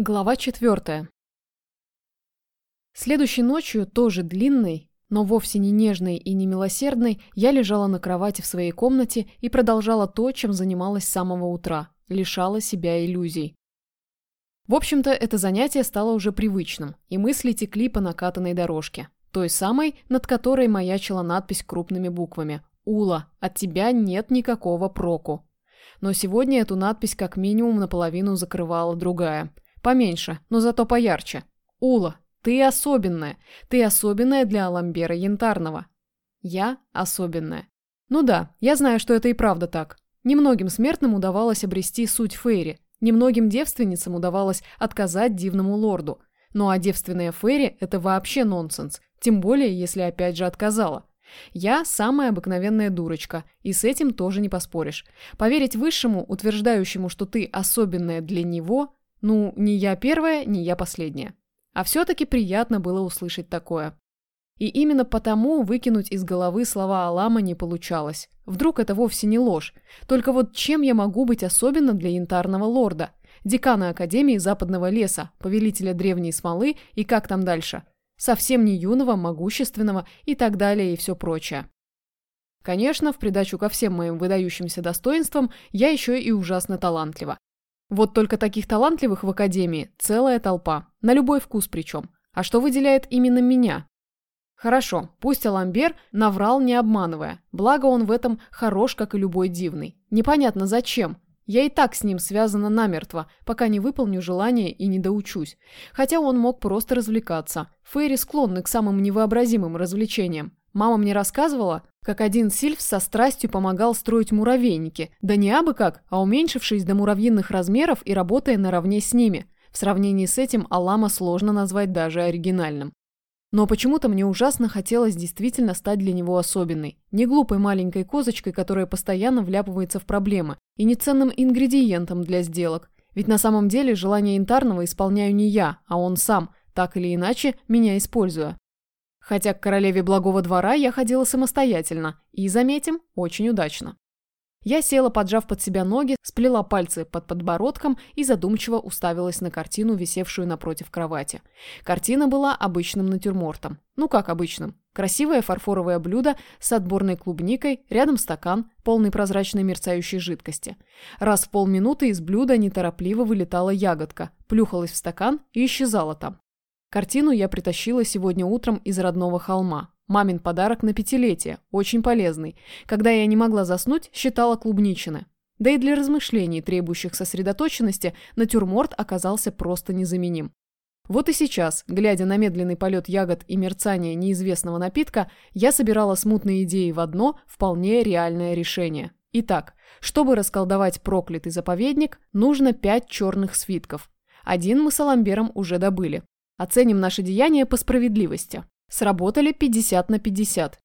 Глава четвертая. Следующей ночью, тоже длинной, но вовсе не нежной и не милосердной, я лежала на кровати в своей комнате и продолжала то, чем занималась с самого утра, лишала себя иллюзий. В общем-то, это занятие стало уже привычным, и мысли текли по накатанной дорожке, той самой, над которой маячила надпись крупными буквами «Ула, от тебя нет никакого проку». Но сегодня эту надпись как минимум наполовину закрывала другая – Поменьше, но зато поярче. Ула, ты особенная. Ты особенная для Аламбера Янтарного. Я особенная. Ну да, я знаю, что это и правда так. Немногим смертным удавалось обрести суть Фейри. Немногим девственницам удавалось отказать дивному лорду. Ну а девственная Фейри – это вообще нонсенс. Тем более, если опять же отказала. Я самая обыкновенная дурочка, и с этим тоже не поспоришь. Поверить высшему, утверждающему, что ты особенная для него, ну, не я первая, не я последняя. А все-таки приятно было услышать такое. И именно потому выкинуть из головы слова Алама не получалось. Вдруг это вовсе не ложь. Только вот чем я могу быть особенно для янтарного лорда? Декана Академии Западного леса, повелителя древней смолы и как там дальше? Совсем не юного, могущественного и так далее и все прочее. Конечно, в придачу ко всем моим выдающимся достоинствам, я еще и ужасно талантлива. Вот только таких талантливых в Академии целая толпа, на любой вкус причем. А что выделяет именно меня? Хорошо, пусть Аламбер наврал не обманывая, благо он в этом хорош, как и любой дивный. Непонятно зачем. Я и так с ним связана намертво, пока не выполню желание и не доучусь. Хотя он мог просто развлекаться. Фейри склонны к самым невообразимым развлечениям. Мама мне рассказывала, как один сильф со страстью помогал строить муравейники, да не абы как, а уменьшившись до муравьиных размеров и работая наравне с ними. В сравнении с этим Алама сложно назвать даже оригинальным. Но почему-то мне ужасно хотелось действительно стать для него особенной. Не глупой маленькой козочкой, которая постоянно вляпывается в проблемы, и не ценным ингредиентом для сделок. Ведь на самом деле желание Интарного исполняю не я, а он сам, так или иначе, меня используя. Хотя к королеве благого двора я ходила самостоятельно и, заметим, очень удачно. Я села, поджав под себя ноги, сплела пальцы под подбородком и задумчиво уставилась на картину, висевшую напротив кровати. Картина была обычным натюрмортом. Ну как обычным? Красивое фарфоровое блюдо с отборной клубникой, рядом стакан, полный прозрачной мерцающей жидкости. Раз в полминуты из блюда неторопливо вылетала ягодка, плюхалась в стакан и исчезала там. Картину я притащила сегодня утром из родного холма. Мамин подарок на пятилетие, очень полезный. Когда я не могла заснуть, считала клубничины. Да и для размышлений, требующих сосредоточенности, натюрморт оказался просто незаменим. Вот и сейчас, глядя на медленный полет ягод и мерцание неизвестного напитка, я собирала смутные идеи в одно вполне реальное решение. Итак, чтобы расколдовать проклятый заповедник, нужно пять черных свитков. Один мы с Аламбером уже добыли. Оценим наши деяния по справедливости. Сработали 50 на 50.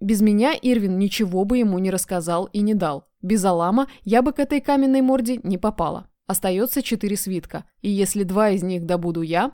Без меня Ирвин ничего бы ему не рассказал и не дал. Без Алама я бы к этой каменной морде не попала. Остается четыре свитка, и если два из них добуду я...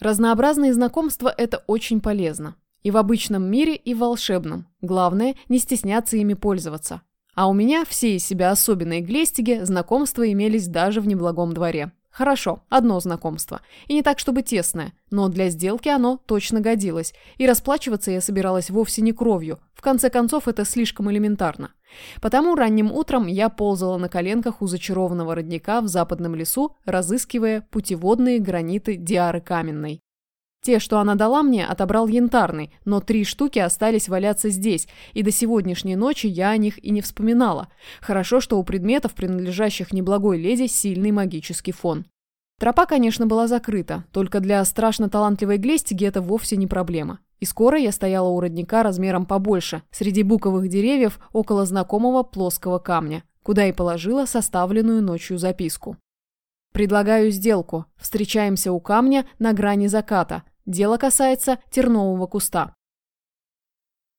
Разнообразные знакомства – это очень полезно. И в обычном мире, и в волшебном. Главное – не стесняться ими пользоваться. А у меня все из себя особенные глестиги знакомства имелись даже в неблагом дворе. Хорошо, одно знакомство. И не так, чтобы тесное, но для сделки оно точно годилось. И расплачиваться я собиралась вовсе не кровью. В конце концов, это слишком элементарно. Потому ранним утром я ползала на коленках у зачарованного родника в западном лесу, разыскивая путеводные граниты Диары Каменной. Те, что она дала мне, отобрал янтарный, но три штуки остались валяться здесь, и до сегодняшней ночи я о них и не вспоминала. Хорошо, что у предметов, принадлежащих неблагой леди, сильный магический фон. Тропа, конечно, была закрыта, только для страшно талантливой Глестиги это вовсе не проблема. И скоро я стояла у родника размером побольше, среди буковых деревьев около знакомого плоского камня, куда и положила составленную ночью записку. Предлагаю сделку. Встречаемся у камня на грани заката. Дело касается тернового куста.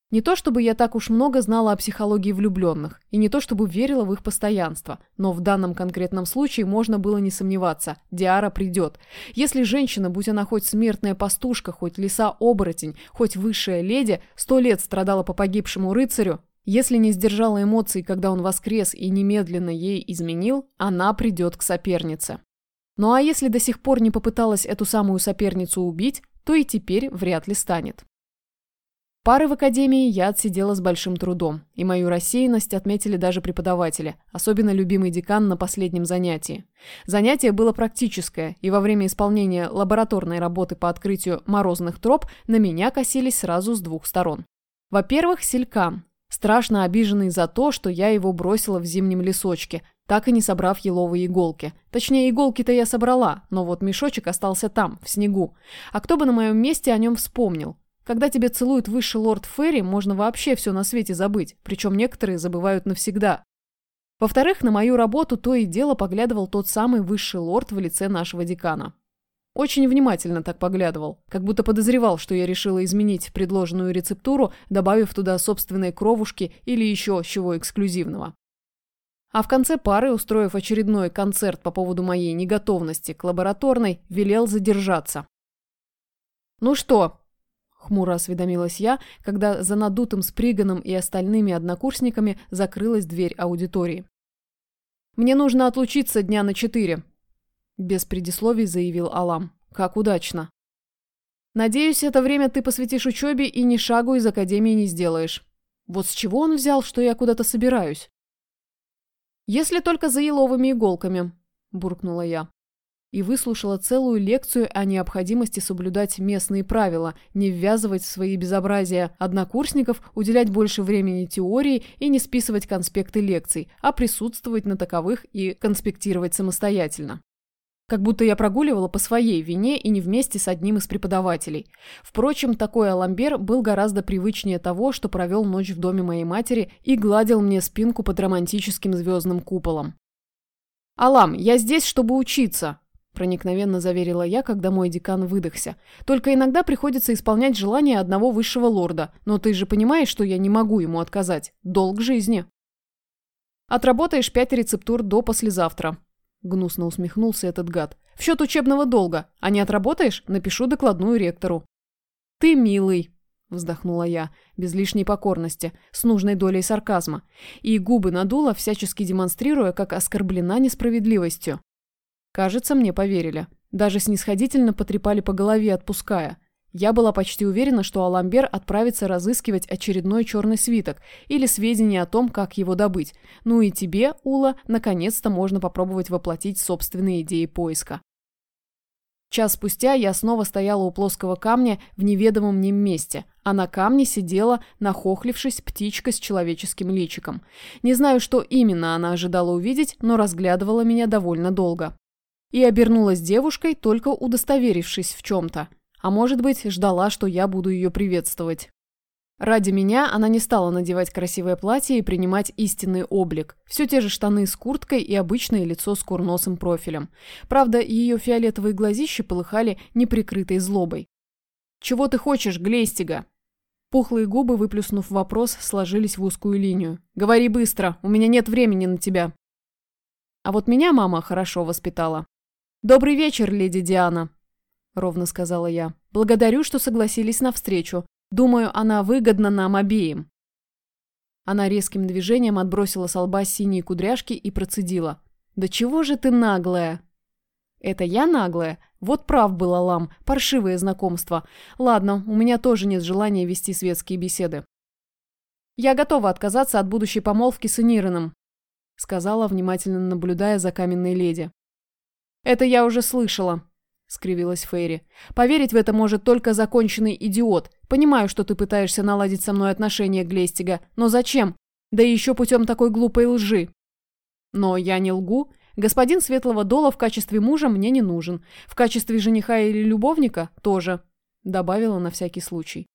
Не то чтобы я так уж много знала о психологии влюбленных, и не то чтобы верила в их постоянство, но в данном конкретном случае можно было не сомневаться – Диара придет. Если женщина, будь она хоть смертная пастушка, хоть лиса-оборотень, хоть высшая леди, сто лет страдала по погибшему рыцарю, если не сдержала эмоций, когда он воскрес и немедленно ей изменил, она придет к сопернице. Ну а если до сих пор не попыталась эту самую соперницу убить, то и теперь вряд ли станет. Пары в академии я отсидела с большим трудом, и мою рассеянность отметили даже преподаватели, особенно любимый декан на последнем занятии. Занятие было практическое, и во время исполнения лабораторной работы по открытию морозных троп на меня косились сразу с двух сторон. Во-первых, Селькан, страшно обиженный за то, что я его бросила в зимнем лесочке, так и не собрав еловые иголки. Точнее, иголки-то я собрала, но вот мешочек остался там, в снегу. А кто бы на моем месте о нем вспомнил? Когда тебя целует высший лорд Ферри, можно вообще все на свете забыть, причем некоторые забывают навсегда. Во-вторых, на мою работу то и дело поглядывал тот самый высший лорд в лице нашего декана. Очень внимательно так поглядывал, как будто подозревал, что я решила изменить предложенную рецептуру, добавив туда собственные кровушки или еще чего эксклюзивного. А в конце пары, устроив очередной концерт по поводу моей неготовности к лабораторной, велел задержаться. «Ну что, Хмуро осведомилась я, когда за надутым Сприганом и остальными однокурсниками закрылась дверь аудитории. «Мне нужно отлучиться дня на четыре», – без предисловий заявил Алам. «Как удачно». «Надеюсь, это время ты посвятишь учебе и ни шагу из академии не сделаешь. Вот с чего он взял, что я куда-то собираюсь?» «Если только за еловыми иголками», – буркнула я и выслушала целую лекцию о необходимости соблюдать местные правила, не ввязывать в свои безобразия однокурсников, уделять больше времени теории и не списывать конспекты лекций, а присутствовать на таковых и конспектировать самостоятельно. Как будто я прогуливала по своей вине и не вместе с одним из преподавателей. Впрочем, такой аламбер был гораздо привычнее того, что провел ночь в доме моей матери и гладил мне спинку под романтическим звездным куполом. «Алам, я здесь, чтобы учиться!» проникновенно заверила я, когда мой декан выдохся. «Только иногда приходится исполнять желания одного высшего лорда, но ты же понимаешь, что я не могу ему отказать. Долг жизни». «Отработаешь пять рецептур до послезавтра», — гнусно усмехнулся этот гад. «В счет учебного долга. А не отработаешь, напишу докладную ректору». «Ты милый», — вздохнула я, без лишней покорности, с нужной долей сарказма, и губы надула, всячески демонстрируя, как оскорблена несправедливостью. Кажется, мне поверили. Даже снисходительно потрепали по голове, отпуская. Я была почти уверена, что Аламбер отправится разыскивать очередной черный свиток или сведения о том, как его добыть. Ну и тебе, Ула, наконец-то можно попробовать воплотить собственные идеи поиска. Час спустя я снова стояла у плоского камня в неведомом мне месте, а на камне сидела, нахохлившись, птичка с человеческим личиком. Не знаю, что именно она ожидала увидеть, но разглядывала меня довольно долго. И обернулась девушкой, только удостоверившись в чем-то. А может быть, ждала, что я буду ее приветствовать. Ради меня она не стала надевать красивое платье и принимать истинный облик. Все те же штаны с курткой и обычное лицо с курносым профилем. Правда, ее фиолетовые глазища полыхали неприкрытой злобой. «Чего ты хочешь, Глейстига?» Пухлые губы, выплюснув вопрос, сложились в узкую линию. «Говори быстро, у меня нет времени на тебя». А вот меня мама хорошо воспитала. «Добрый вечер, леди Диана», — ровно сказала я. «Благодарю, что согласились на встречу. Думаю, она выгодна нам обеим». Она резким движением отбросила с лба синие кудряшки и процедила. «Да чего же ты наглая?» «Это я наглая? Вот прав был Алам, паршивое знакомство. Ладно, у меня тоже нет желания вести светские беседы». «Я готова отказаться от будущей помолвки с Энироном», сказала, внимательно наблюдая за каменной леди. «Это я уже слышала», — скривилась Фейри. «Поверить в это может только законченный идиот. Понимаю, что ты пытаешься наладить со мной отношения, Глестига, но зачем? Да еще путем такой глупой лжи». «Но я не лгу. Господин Светлого Дола в качестве мужа мне не нужен. В качестве жениха или любовника тоже», — добавила на всякий случай.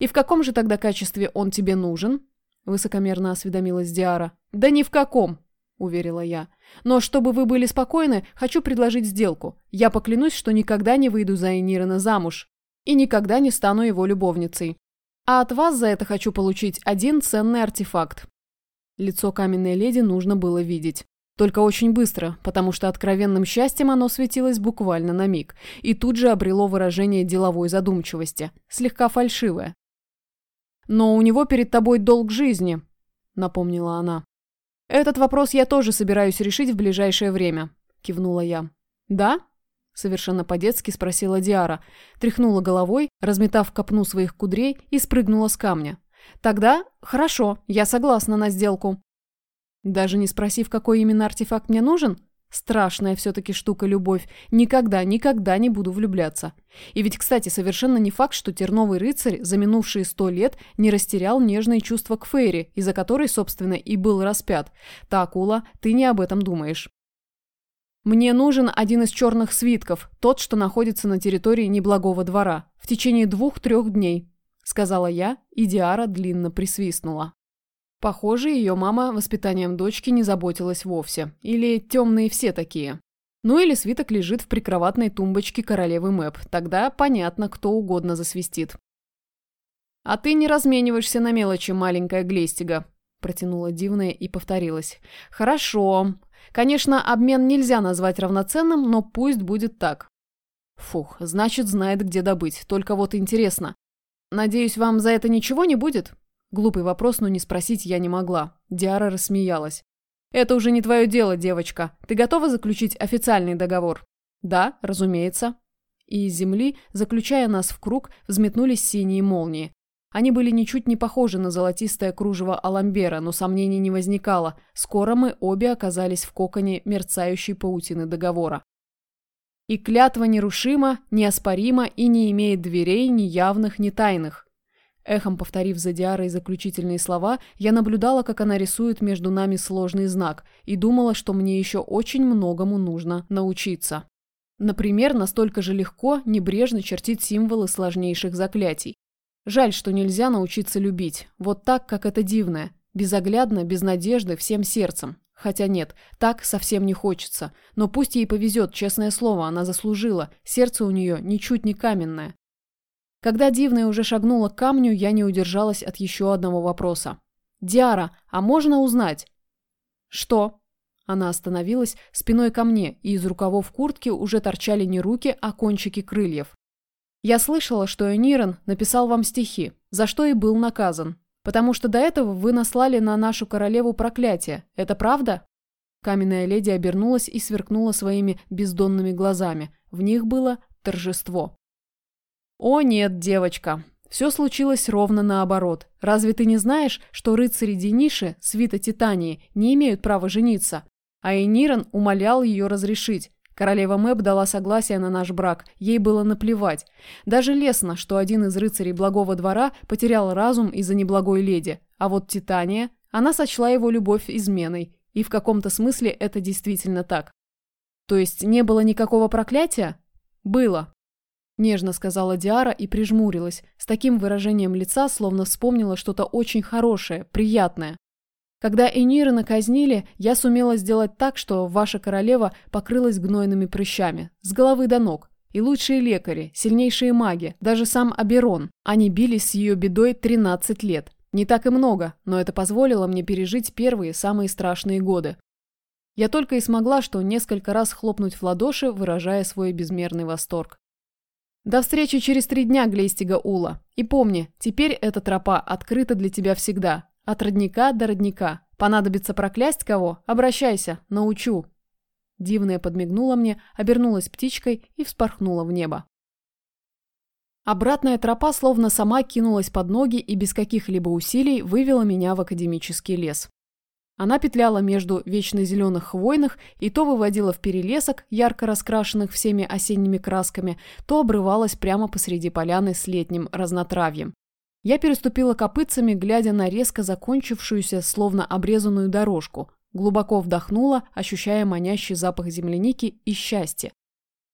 «И в каком же тогда качестве он тебе нужен?» — высокомерно осведомилась Диара. «Да ни в каком!» – уверила я. «Но чтобы вы были спокойны, хочу предложить сделку. Я поклянусь, что никогда не выйду за Энирена замуж и никогда не стану его любовницей. А от вас за это хочу получить один ценный артефакт». Лицо каменной леди нужно было видеть. Только очень быстро, потому что откровенным счастьем оно светилось буквально на миг, и тут же обрело выражение деловой задумчивости, слегка фальшивое. «Но у него перед тобой долг жизни», — напомнила она. «Этот вопрос я тоже собираюсь решить в ближайшее время», – кивнула я. «Да?» – совершенно по-детски спросила Диара, тряхнула головой, разметав копну своих кудрей и спрыгнула с камня. «Тогда хорошо, я согласна на сделку». Даже не спросив, какой именно артефакт мне нужен? Страшная все-таки штука любовь. Никогда, никогда не буду влюбляться. И ведь, кстати, совершенно не факт, что терновый рыцарь за минувшие сто лет не растерял нежные чувства к Фейри, из-за которой, собственно, и был распят. Так, Ула, ты не об этом думаешь. Мне нужен один из черных свитков, тот, что находится на территории неблагого двора, в течение двух-трех дней, сказала я, и Диара длинно присвистнула. Похоже, ее мама воспитанием дочки не заботилась вовсе. Или темные все такие. Ну или свиток лежит в прикроватной тумбочке королевы Мэп. Тогда понятно, кто угодно засвистит. «А ты не размениваешься на мелочи, маленькая Глестига», – протянула дивная и повторилась. «Хорошо. Конечно, обмен нельзя назвать равноценным, но пусть будет так». «Фух, значит, знает, где добыть. Только вот интересно. Надеюсь, вам за это ничего не будет?» Глупый вопрос, но не спросить я не могла. Диара рассмеялась. «Это уже не твое дело, девочка. Ты готова заключить официальный договор?» «Да, разумеется». И из земли, заключая нас в круг, взметнулись синие молнии. Они были ничуть не похожи на золотистое кружево Аламбера, но сомнений не возникало. Скоро мы обе оказались в коконе мерцающей паутины договора. И клятва нерушима, неоспорима и не имеет дверей ни явных, ни тайных. Эхом повторив за Диарой заключительные слова, я наблюдала, как она рисует между нами сложный знак, и думала, что мне еще очень многому нужно научиться. Например, настолько же легко небрежно чертить символы сложнейших заклятий. Жаль, что нельзя научиться любить, вот так, как это дивное, безоглядно, без надежды, всем сердцем. Хотя нет, так совсем не хочется. Но пусть ей повезет, честное слово, она заслужила, сердце у нее ничуть не каменное. Когда Дивная уже шагнула к камню, я не удержалась от еще одного вопроса. «Диара, а можно узнать?» «Что?» Она остановилась спиной ко мне, и из рукавов куртки уже торчали не руки, а кончики крыльев. «Я слышала, что Энирон написал вам стихи, за что и был наказан. Потому что до этого вы наслали на нашу королеву проклятие. Это правда?» Каменная леди обернулась и сверкнула своими бездонными глазами. В них было торжество. «О нет, девочка, все случилось ровно наоборот. Разве ты не знаешь, что рыцари Дениши, свита Титании, не имеют права жениться? А Энирон умолял ее разрешить. Королева Мэб дала согласие на наш брак, ей было наплевать. Даже лестно, что один из рыцарей благого двора потерял разум из-за неблагой леди. А вот Титания, она сочла его любовь изменой. И в каком-то смысле это действительно так. То есть не было никакого проклятия? Было, Нежно сказала Диара и прижмурилась, с таким выражением лица, словно вспомнила что-то очень хорошее, приятное. Когда Энира наказнили, я сумела сделать так, что ваша королева покрылась гнойными прыщами, с головы до ног. И лучшие лекари, сильнейшие маги, даже сам Аберон, они бились с ее бедой 13 лет. Не так и много, но это позволило мне пережить первые, самые страшные годы. Я только и смогла, что несколько раз хлопнуть в ладоши, выражая свой безмерный восторг. До встречи через три дня, Глейстига Ула. И помни, теперь эта тропа открыта для тебя всегда. От родника до родника. Понадобится проклясть кого? Обращайся, научу. Дивная подмигнула мне, обернулась птичкой и вспорхнула в небо. Обратная тропа словно сама кинулась под ноги и без каких-либо усилий вывела меня в академический лес. Она петляла между вечно зеленых хвойных и то выводила в перелесок, ярко раскрашенных всеми осенними красками, то обрывалась прямо посреди поляны с летним разнотравьем. Я переступила копытцами, глядя на резко закончившуюся, словно обрезанную дорожку. Глубоко вдохнула, ощущая манящий запах земляники и счастья.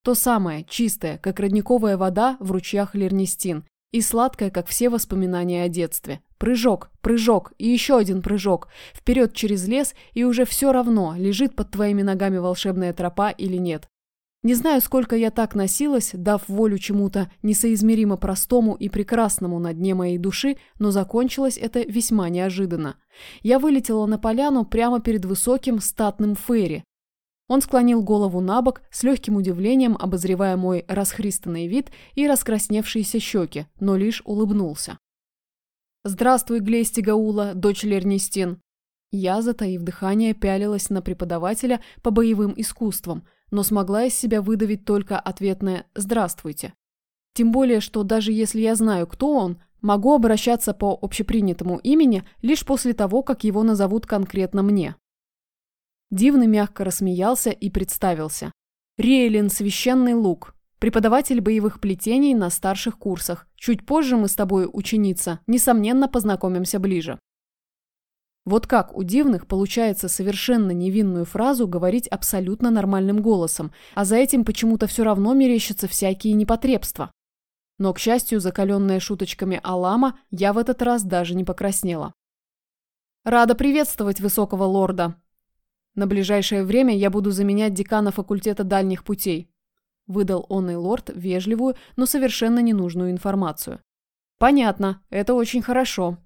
То самое, чистое, как родниковая вода в ручьях Лернистин, и сладкое, как все воспоминания о детстве. Прыжок, прыжок и еще один прыжок. Вперед через лес, и уже все равно, лежит под твоими ногами волшебная тропа или нет. Не знаю, сколько я так носилась, дав волю чему-то несоизмеримо простому и прекрасному на дне моей души, но закончилось это весьма неожиданно. Я вылетела на поляну прямо перед высоким статным Ферри. Он склонил голову на бок, с легким удивлением обозревая мой расхристанный вид и раскрасневшиеся щеки, но лишь улыбнулся. «Здравствуй, Глести Гаула, дочь Лернистин!» Я, затаив дыхание, пялилась на преподавателя по боевым искусствам, но смогла из себя выдавить только ответное «здравствуйте». Тем более, что даже если я знаю, кто он, могу обращаться по общепринятому имени лишь после того, как его назовут конкретно мне. Дивный мягко рассмеялся и представился. Риэлин Священный Лук, преподаватель боевых плетений на старших курсах. Чуть позже мы с тобой, ученица, несомненно познакомимся ближе. Вот как у дивных получается совершенно невинную фразу говорить абсолютно нормальным голосом, а за этим почему-то все равно мерещатся всякие непотребства. Но, к счастью, закаленная шуточками Алама, я в этот раз даже не покраснела. «Рада приветствовать высокого лорда. На ближайшее время я буду заменять декана факультета дальних путей», выдал он и лорд вежливую, но совершенно ненужную информацию. «Понятно, это очень хорошо»,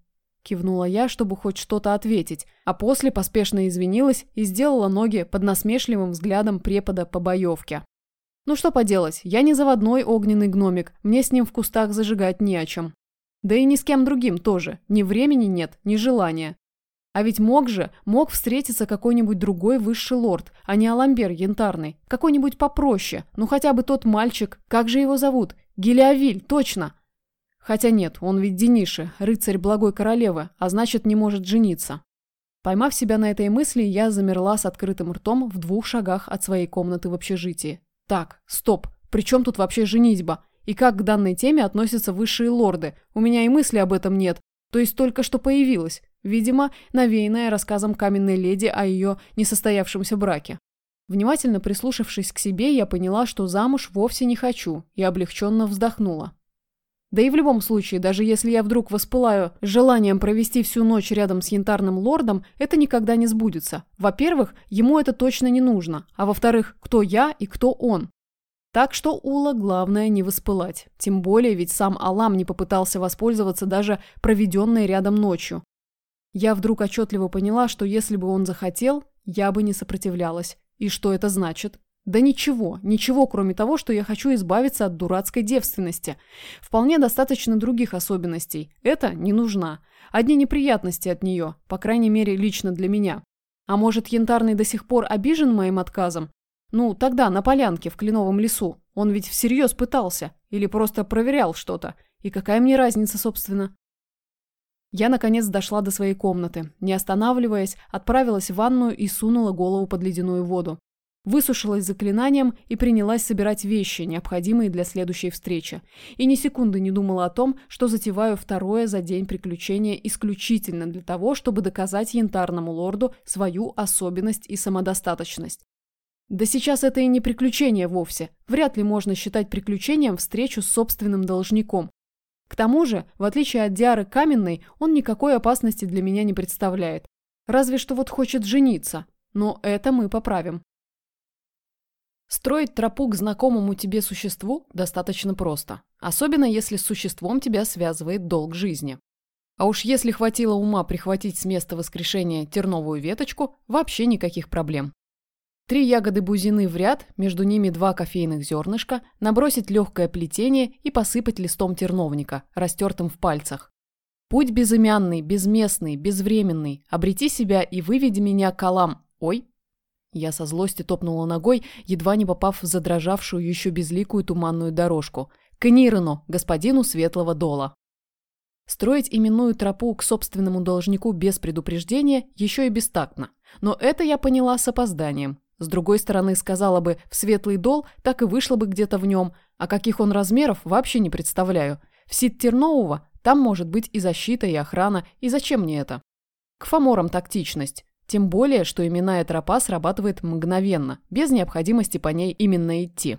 Кивнула я, чтобы хоть что-то ответить, а после поспешно извинилась и сделала ноги под насмешливым взглядом препода по боевке. Ну что поделать, я не заводной огненный гномик, мне с ним в кустах зажигать не о чем. Да и ни с кем другим тоже, ни времени нет, ни желания. А ведь мог же, мог встретиться какой-нибудь другой высший лорд, а не Аламбер янтарный, какой-нибудь попроще, ну хотя бы тот мальчик, как же его зовут? Гелиавиль, точно, Хотя нет, он ведь Дениши, рыцарь благой королевы, а значит не может жениться. Поймав себя на этой мысли, я замерла с открытым ртом в двух шагах от своей комнаты в общежитии. Так, стоп, при чем тут вообще женитьба? И как к данной теме относятся высшие лорды? У меня и мысли об этом нет. То есть только что появилась. Видимо, навеянная рассказом каменной леди о ее несостоявшемся браке. Внимательно прислушавшись к себе, я поняла, что замуж вовсе не хочу, и облегченно вздохнула. Да и в любом случае, даже если я вдруг воспылаю желанием провести всю ночь рядом с янтарным лордом, это никогда не сбудется. Во-первых, ему это точно не нужно, а во-вторых, кто я и кто он. Так что Ула главное не воспылать. Тем более, ведь сам Алам не попытался воспользоваться даже проведенной рядом ночью. Я вдруг отчетливо поняла, что если бы он захотел, я бы не сопротивлялась. И что это значит? Да ничего, ничего, кроме того, что я хочу избавиться от дурацкой девственности. Вполне достаточно других особенностей. Это не нужна. Одни неприятности от нее, по крайней мере, лично для меня. А может, Янтарный до сих пор обижен моим отказом? Ну, тогда, на полянке, в Кленовом лесу. Он ведь всерьез пытался. Или просто проверял что-то. И какая мне разница, собственно? Я, наконец, дошла до своей комнаты. Не останавливаясь, отправилась в ванную и сунула голову под ледяную воду высушилась заклинанием и принялась собирать вещи, необходимые для следующей встречи. И ни секунды не думала о том, что затеваю второе за день приключение исключительно для того, чтобы доказать янтарному лорду свою особенность и самодостаточность. Да сейчас это и не приключение вовсе. Вряд ли можно считать приключением встречу с собственным должником. К тому же, в отличие от Диары Каменной, он никакой опасности для меня не представляет. Разве что вот хочет жениться. Но это мы поправим. Строить тропу к знакомому тебе существу достаточно просто, особенно если с существом тебя связывает долг жизни. А уж если хватило ума прихватить с места воскрешения терновую веточку, вообще никаких проблем. Три ягоды бузины в ряд, между ними два кофейных зернышка, набросить легкое плетение и посыпать листом терновника, растертым в пальцах. Путь безымянный, безместный, безвременный, обрети себя и выведи меня к Алам. Ой, я со злости топнула ногой, едва не попав в задрожавшую еще безликую туманную дорожку. К Нирану, господину Светлого Дола. Строить именную тропу к собственному должнику без предупреждения еще и бестактно. Но это я поняла с опозданием. С другой стороны, сказала бы, в Светлый Дол так и вышло бы где-то в нем, а каких он размеров вообще не представляю. В Сид Тернового там может быть и защита, и охрана, и зачем мне это? К фаморам тактичность. Тем более, что именная тропа срабатывает мгновенно, без необходимости по ней именно идти.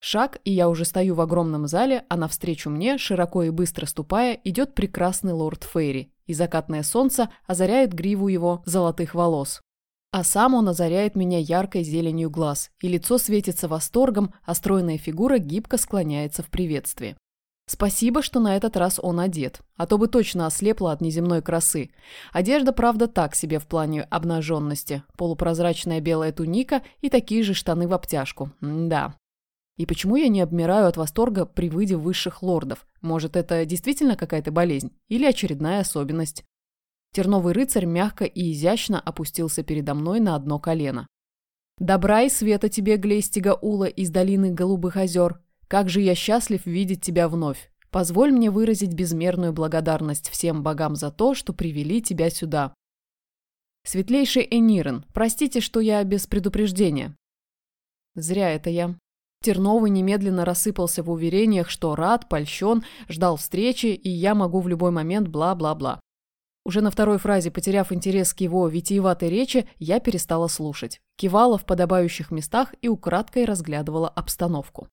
Шаг, и я уже стою в огромном зале, а навстречу мне, широко и быстро ступая, идет прекрасный лорд Фейри, и закатное солнце озаряет гриву его золотых волос. А сам он озаряет меня яркой зеленью глаз, и лицо светится восторгом, а стройная фигура гибко склоняется в приветствии. Спасибо, что на этот раз он одет, а то бы точно ослепла от неземной красы. Одежда, правда, так себе в плане обнаженности. Полупрозрачная белая туника и такие же штаны в обтяжку. М да. И почему я не обмираю от восторга при выйде высших лордов? Может, это действительно какая-то болезнь? Или очередная особенность? Терновый рыцарь мягко и изящно опустился передо мной на одно колено. Добра и света тебе, Глейстига Ула из долины Голубых озер. Как же я счастлив видеть тебя вновь. Позволь мне выразить безмерную благодарность всем богам за то, что привели тебя сюда. Светлейший Энирен, простите, что я без предупреждения. Зря это я. Терновый немедленно рассыпался в уверениях, что рад, польщен, ждал встречи, и я могу в любой момент бла-бла-бла. Уже на второй фразе, потеряв интерес к его витиеватой речи, я перестала слушать, кивала в подобающих местах и украдкой разглядывала обстановку.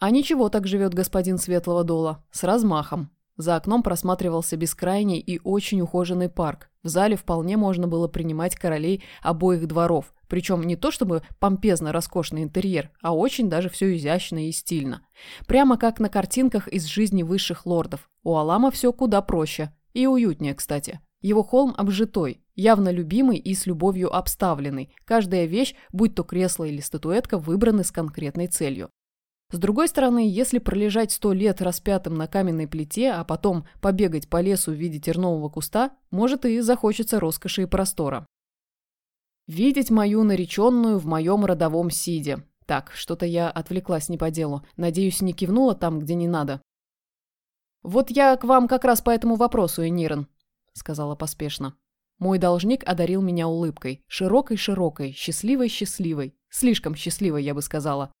А ничего так живет господин Светлого Дола, с размахом. За окном просматривался бескрайний и очень ухоженный парк. В зале вполне можно было принимать королей обоих дворов, причем не то чтобы помпезно роскошный интерьер, а очень даже все изящно и стильно. Прямо как на картинках из жизни высших лордов. У Алама все куда проще. И уютнее, кстати. Его холм обжитой, явно любимый и с любовью обставленный. Каждая вещь, будь то кресло или статуэтка, выбраны с конкретной целью. С другой стороны, если пролежать сто лет распятым на каменной плите, а потом побегать по лесу в виде тернового куста, может и захочется роскоши и простора. Видеть мою нареченную в моем родовом сиде. Так, что-то я отвлеклась не по делу. Надеюсь, не кивнула там, где не надо. «Вот я к вам как раз по этому вопросу, Энирен», — сказала поспешно. Мой должник одарил меня улыбкой. Широкой-широкой, счастливой-счастливой. Слишком счастливой, я бы сказала.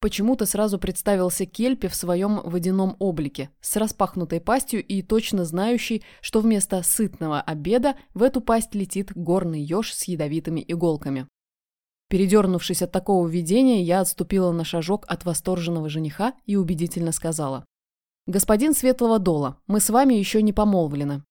Почему-то сразу представился Кельпи в своем водяном облике, с распахнутой пастью и точно знающий, что вместо сытного обеда в эту пасть летит горный еж с ядовитыми иголками. Передернувшись от такого видения, я отступила на шажок от восторженного жениха и убедительно сказала. «Господин Светлого Дола, мы с вами еще не помолвлены».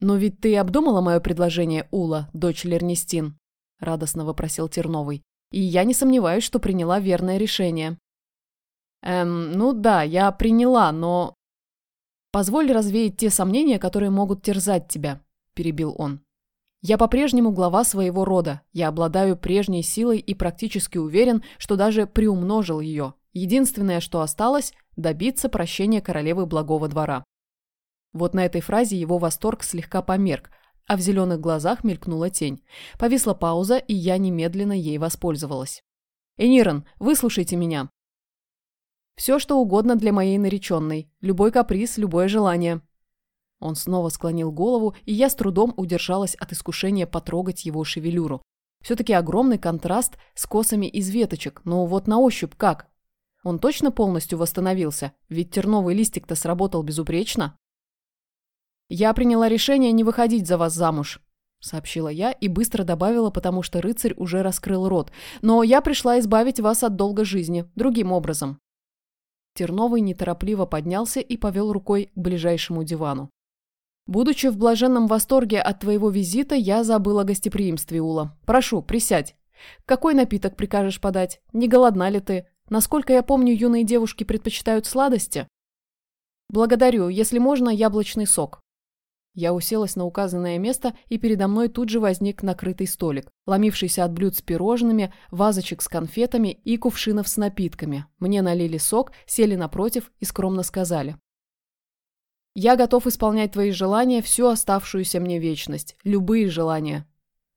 «Но ведь ты обдумала мое предложение, Ула, дочь Лернестин?» – радостно вопросил Терновый. И я не сомневаюсь, что приняла верное решение. Эм, ну да, я приняла, но... Позволь развеять те сомнения, которые могут терзать тебя, перебил он. Я по-прежнему глава своего рода. Я обладаю прежней силой и практически уверен, что даже приумножил ее. Единственное, что осталось – добиться прощения королевы благого двора. Вот на этой фразе его восторг слегка померк, а в зеленых глазах мелькнула тень. Повисла пауза, и я немедленно ей воспользовалась. «Энирон, выслушайте меня!» «Все, что угодно для моей нареченной. Любой каприз, любое желание». Он снова склонил голову, и я с трудом удержалась от искушения потрогать его шевелюру. Все-таки огромный контраст с косами из веточек, но вот на ощупь как? Он точно полностью восстановился? Ведь терновый листик-то сработал безупречно. «Я приняла решение не выходить за вас замуж», — сообщила я и быстро добавила, потому что рыцарь уже раскрыл рот. «Но я пришла избавить вас от долга жизни, другим образом». Терновый неторопливо поднялся и повел рукой к ближайшему дивану. «Будучи в блаженном восторге от твоего визита, я забыла гостеприимстве, Ула. Прошу, присядь. Какой напиток прикажешь подать? Не голодна ли ты? Насколько я помню, юные девушки предпочитают сладости?» «Благодарю. Если можно, яблочный сок». Я уселась на указанное место, и передо мной тут же возник накрытый столик, ломившийся от блюд с пирожными, вазочек с конфетами и кувшинов с напитками. Мне налили сок, сели напротив и скромно сказали. «Я готов исполнять твои желания всю оставшуюся мне вечность, любые желания».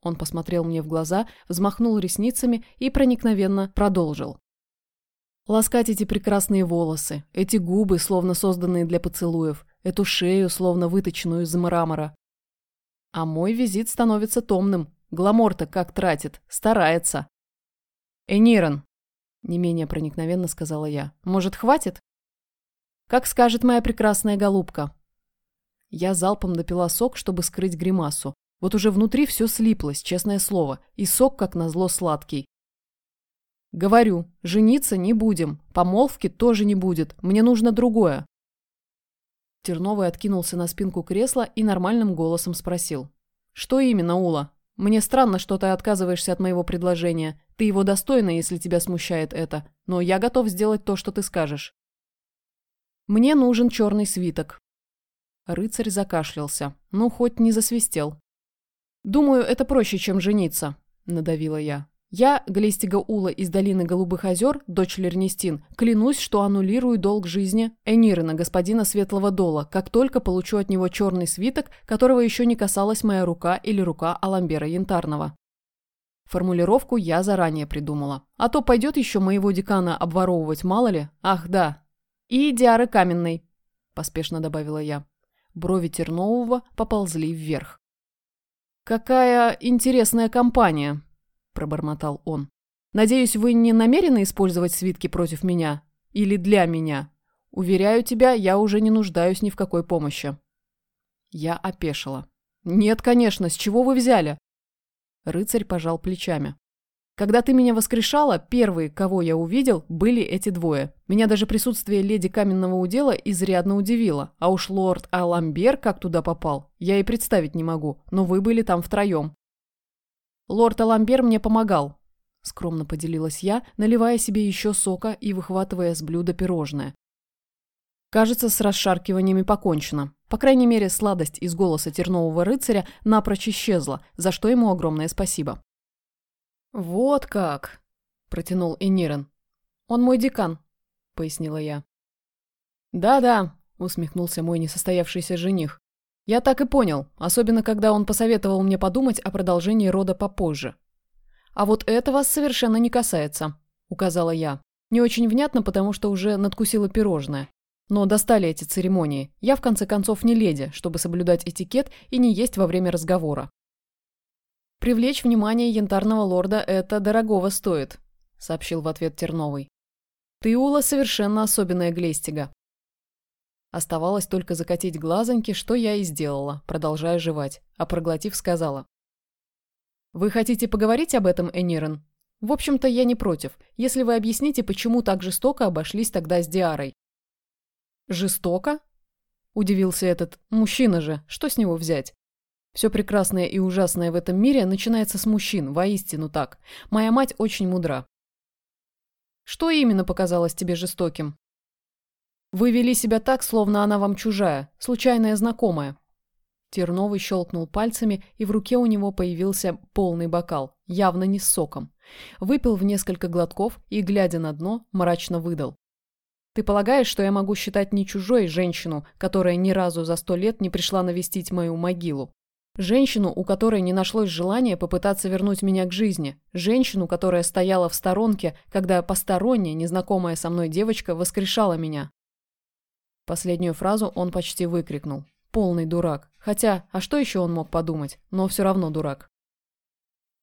Он посмотрел мне в глаза, взмахнул ресницами и проникновенно продолжил. Ласкать эти прекрасные волосы, эти губы, словно созданные для поцелуев, эту шею, словно выточенную из мрамора. А мой визит становится томным. Гламор-то как тратит, старается. «Энирон», — не менее проникновенно сказала я, — «может, хватит?» «Как скажет моя прекрасная голубка». Я залпом допила сок, чтобы скрыть гримасу. Вот уже внутри все слиплось, честное слово, и сок, как назло, сладкий. Говорю, жениться не будем, помолвки тоже не будет, мне нужно другое. Терновый откинулся на спинку кресла и нормальным голосом спросил. «Что именно, Ула? Мне странно, что ты отказываешься от моего предложения. Ты его достойна, если тебя смущает это, но я готов сделать то, что ты скажешь». «Мне нужен черный свиток». Рыцарь закашлялся, ну, хоть не засвистел. «Думаю, это проще, чем жениться», — надавила я. Я, Глестига Ула из долины Голубых озер, дочь Лернестин, клянусь, что аннулирую долг жизни Энирена, господина Светлого Дола, как только получу от него черный свиток, которого еще не касалась моя рука или рука Аламбера Янтарного. Формулировку я заранее придумала. А то пойдет еще моего декана обворовывать, мало ли. Ах, да. И Диары Каменной, поспешно добавила я. Брови Тернового поползли вверх. «Какая интересная компания», – пробормотал он. «Надеюсь, вы не намерены использовать свитки против меня? Или для меня? Уверяю тебя, я уже не нуждаюсь ни в какой помощи». Я опешила. «Нет, конечно, с чего вы взяли?» Рыцарь пожал плечами. Когда ты меня воскрешала, первые, кого я увидел, были эти двое. Меня даже присутствие леди каменного удела изрядно удивило. А уж лорд Аламбер как туда попал, я и представить не могу. Но вы были там втроем. Лорд Аламбер мне помогал. Скромно поделилась я, наливая себе еще сока и выхватывая с блюда пирожное. Кажется, с расшаркиваниями покончено. По крайней мере, сладость из голоса тернового рыцаря напрочь исчезла, за что ему огромное спасибо. «Вот как!» – протянул Энирен. «Он мой декан», – пояснила я. «Да-да», – усмехнулся мой несостоявшийся жених. «Я так и понял, особенно когда он посоветовал мне подумать о продолжении рода попозже». «А вот это вас совершенно не касается», – указала я. Не очень внятно, потому что уже надкусила пирожное. Но достали эти церемонии. Я, в конце концов, не леди, чтобы соблюдать этикет и не есть во время разговора. «Привлечь внимание янтарного лорда это дорогого стоит», — сообщил в ответ Терновый. «Ты, Ула, совершенно особенная Глестига». Оставалось только закатить глазоньки, что я и сделала, продолжая жевать, а проглотив, сказала. «Вы хотите поговорить об этом, Энирен? В общем-то, я не против, если вы объясните, почему так жестоко обошлись тогда с Диарой. «Жестоко?» – удивился этот. «Мужчина же, что с него взять?» Все прекрасное и ужасное в этом мире начинается с мужчин, воистину так. Моя мать очень мудра. Что именно показалось тебе жестоким? Вы вели себя так, словно она вам чужая, случайная знакомая. Терновый щелкнул пальцами, и в руке у него появился полный бокал, явно не с соком. Выпил в несколько глотков и, глядя на дно, мрачно выдал. Ты полагаешь, что я могу считать не чужой женщину, которая ни разу за сто лет не пришла навестить мою могилу? Женщину, у которой не нашлось желания попытаться вернуть меня к жизни. Женщину, которая стояла в сторонке, когда посторонняя, незнакомая со мной девочка воскрешала меня. Последнюю фразу он почти выкрикнул. Полный дурак. Хотя, а что еще он мог подумать? Но все равно дурак.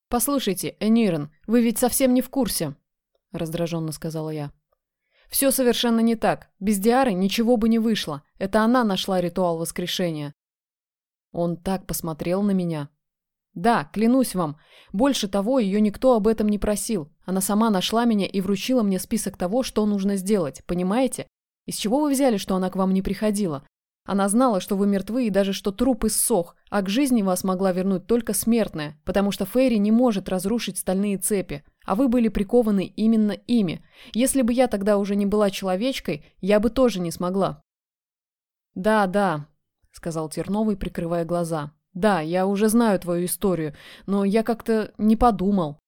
«Послушайте, Энирен, вы ведь совсем не в курсе», – раздраженно сказала я. Все совершенно не так. Без Диары ничего бы не вышло. Это она нашла ритуал воскрешения. Он так посмотрел на меня. Да, клянусь вам. Больше того, ее никто об этом не просил. Она сама нашла меня и вручила мне список того, что нужно сделать. Понимаете? Из чего вы взяли, что она к вам не приходила? Она знала, что вы мертвы и даже что труп иссох, а к жизни вас могла вернуть только смертная, потому что Фейри не может разрушить стальные цепи, а вы были прикованы именно ими. Если бы я тогда уже не была человечкой, я бы тоже не смогла. «Да, да», — сказал Терновый, прикрывая глаза. «Да, я уже знаю твою историю, но я как-то не подумал».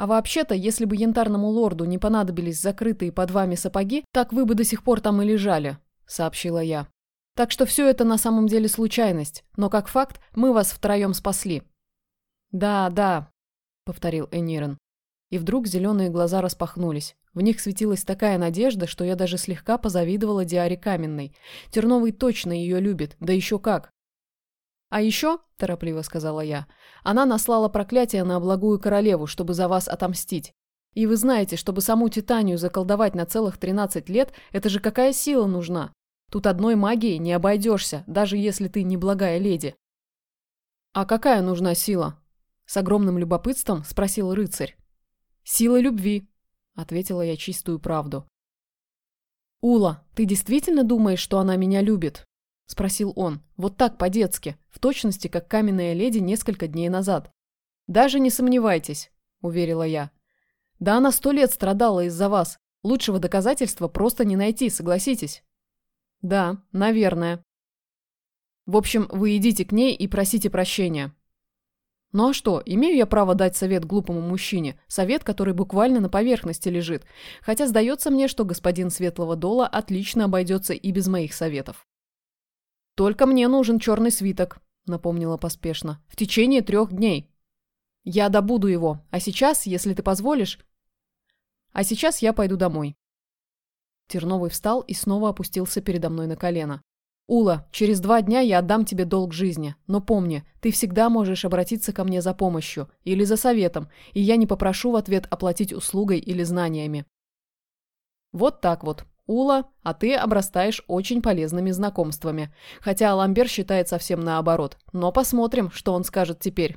А вообще-то, если бы янтарному лорду не понадобились закрытые под вами сапоги, так вы бы до сих пор там и лежали, сообщила я. Так что все это на самом деле случайность, но как факт мы вас втроем спасли. Да, да, повторил Энирен. И вдруг зеленые глаза распахнулись. В них светилась такая надежда, что я даже слегка позавидовала Диаре Каменной. Терновый точно ее любит, да еще как. «А еще», – торопливо сказала я, – «она наслала проклятие на благую королеву, чтобы за вас отомстить. И вы знаете, чтобы саму Титанию заколдовать на целых 13 лет, это же какая сила нужна? Тут одной магией не обойдешься, даже если ты не благая леди». «А какая нужна сила?» – с огромным любопытством спросил рыцарь. «Сила любви», — ответила я чистую правду. «Ула, ты действительно думаешь, что она меня любит?» — спросил он, вот так по-детски, в точности, как каменная леди несколько дней назад. «Даже не сомневайтесь», — уверила я. «Да она сто лет страдала из-за вас. Лучшего доказательства просто не найти, согласитесь?» «Да, наверное». «В общем, вы идите к ней и просите прощения. Ну а что, имею я право дать совет глупому мужчине, совет, который буквально на поверхности лежит, хотя сдается мне, что господин Светлого Дола отлично обойдется и без моих советов. «Только мне нужен черный свиток», — напомнила поспешно, — «в течение трех дней». Я добуду его, а сейчас, если ты позволишь... А сейчас я пойду домой. Терновый встал и снова опустился передо мной на колено. «Ула, через два дня я отдам тебе долг жизни, но помни, ты всегда можешь обратиться ко мне за помощью или за советом, и я не попрошу в ответ оплатить услугой или знаниями». Вот так вот. Ула, а ты обрастаешь очень полезными знакомствами. Хотя Ламбер считает совсем наоборот. Но посмотрим, что он скажет теперь.